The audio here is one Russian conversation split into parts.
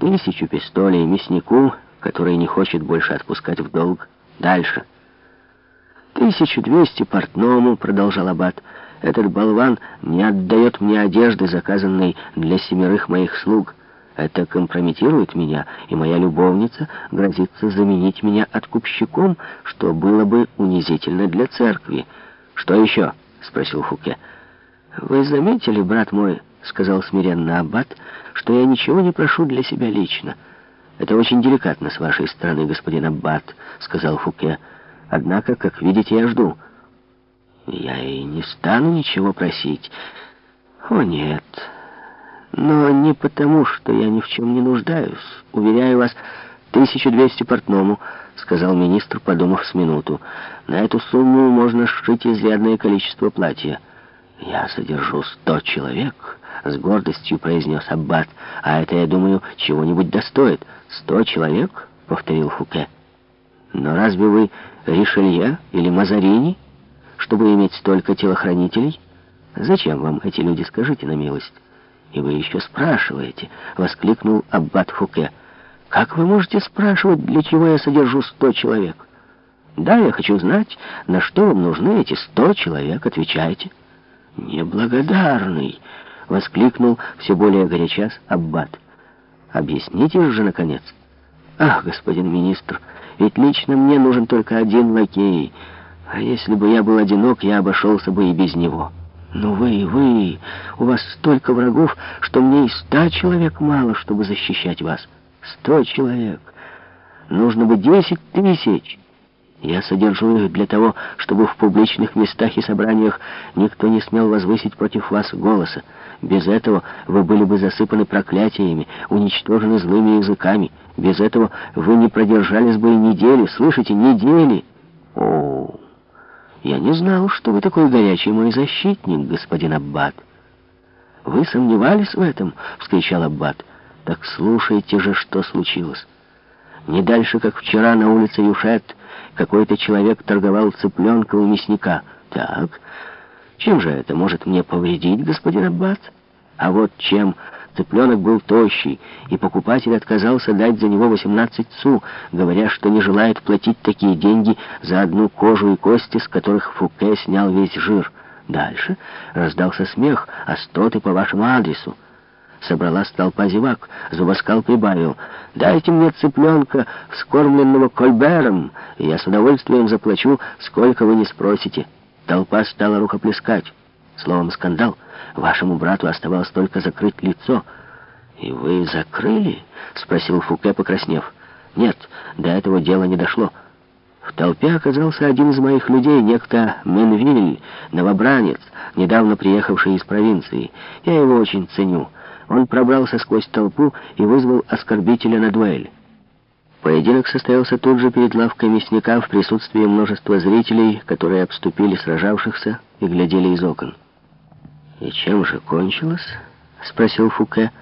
Тысячу пистолей мяснику, который не хочет больше отпускать в долг. Дальше. Тысячу двести портному, продолжал Аббат. Этот болван не отдает мне одежды, заказанной для семерых моих слуг. Это компрометирует меня, и моя любовница грозится заменить меня откупщиком, что было бы унизительно для церкви. «Что еще?» — спросил Фуке. «Вы заметили, брат мой, — сказал смиренно Аббат, — что я ничего не прошу для себя лично. Это очень деликатно с вашей стороны, господин Аббат, — сказал Фуке. Однако, как видите, я жду». Я и не стану ничего просить. О, нет. Но не потому, что я ни в чем не нуждаюсь. Уверяю вас, 1200 портному, сказал министр, подумав с минуту. На эту сумму можно сшить изрядное количество платья. Я содержу сто человек, с гордостью произнес Аббат. А это, я думаю, чего-нибудь достоит. Сто человек, повторил Фуке. Но разве вы Ришелье или Мазарини? чтобы иметь столько телохранителей? Зачем вам эти люди, скажите на милость? И вы еще спрашиваете, — воскликнул Аббат Фуке. Как вы можете спрашивать, для чего я содержу сто человек? Да, я хочу знать, на что вам нужны эти сто человек, отвечайте. Неблагодарный, — воскликнул все более горячась Аббат. Объясните же, наконец. Ах, господин министр, ведь лично мне нужен только один лакей — а если бы я был одинок, я обошелся бы и без него. Но вы, вы, у вас столько врагов, что мне и ста человек мало, чтобы защищать вас. Сто человек. Нужно бы десять тысяч. Я содержу их для того, чтобы в публичных местах и собраниях никто не смел возвысить против вас голоса. Без этого вы были бы засыпаны проклятиями, уничтожены злыми языками. Без этого вы не продержались бы и недели, слышите, недели. О, «Я не знал, что вы такой горячий мой защитник, господин Аббат». «Вы сомневались в этом?» — вскричал Аббат. «Так слушайте же, что случилось. Не дальше, как вчера на улице Юшет, какой-то человек торговал цыпленком у мясника. Так, чем же это может мне повредить, господин Аббат? А вот чем Цыпленок был тощий, и покупатель отказался дать за него 18 су, говоря, что не желает платить такие деньги за одну кожу и кости, с которых Фуке снял весь жир. Дальше раздался смех, остроты по вашему адресу. Собралась толпа зевак. Зубоскал прибавил. «Дайте мне цыпленка, вскормленного кольбером, и я с удовольствием заплачу, сколько вы не спросите». Толпа стала рукоплескать. Словом, скандал. Вашему брату оставалось только закрыть лицо. «И вы закрыли?» — спросил Фуке, покраснев. «Нет, до этого дела не дошло. В толпе оказался один из моих людей, некто Менвиль, новобранец, недавно приехавший из провинции. Я его очень ценю. Он пробрался сквозь толпу и вызвал оскорбителя на дуэль. Поединок состоялся тут же перед лавкой мясника в присутствии множества зрителей, которые обступили сражавшихся и глядели из окон. «И чем же кончилось?» — спросил Фуке.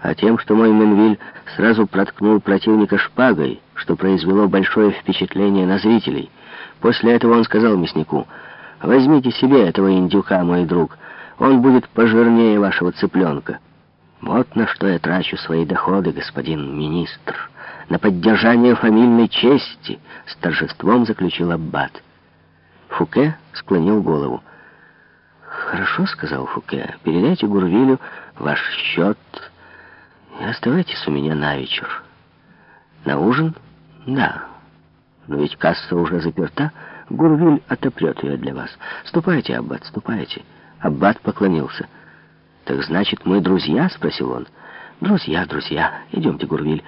«А тем, что мой Менвиль сразу проткнул противника шпагой, что произвело большое впечатление на зрителей. После этого он сказал мяснику, «Возьмите себе этого индюка, мой друг, он будет пожирнее вашего цыпленка». Вот на что я трачу свои доходы, господин министр. На поддержание фамильной чести, с торжеством заключил Аббат. Фуке склонил голову. «Хорошо», — сказал Фуке, — «передайте Гурвилю ваш счет и оставайтесь у меня на вечер». «На ужин?» «Да. Но ведь касса уже заперта. Гурвиль отопрет ее для вас. Ступайте, Аббат, ступайте». Аббат поклонился. «Так значит, мы друзья?» — спросил он. «Друзья, друзья. Идемте, Гурвиль.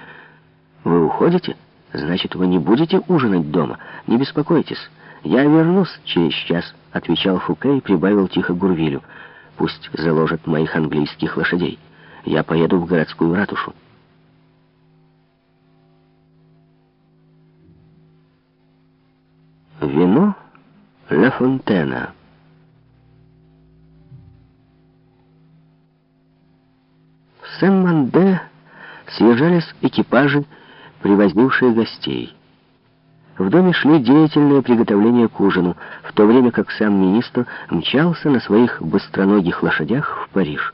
Вы уходите? Значит, вы не будете ужинать дома. Не беспокойтесь». «Я вернусь через час», — отвечал Фуке и прибавил тихо Гурвилю. «Пусть заложат моих английских лошадей. Я поеду в городскую ратушу». Вино Ла Фонтена. Сен-Манде съезжались экипажи, привозившие гостей. В доме шли деятельные приготовления к ужину, в то время как сам министр мчался на своих быстроногих лошадях в Париж.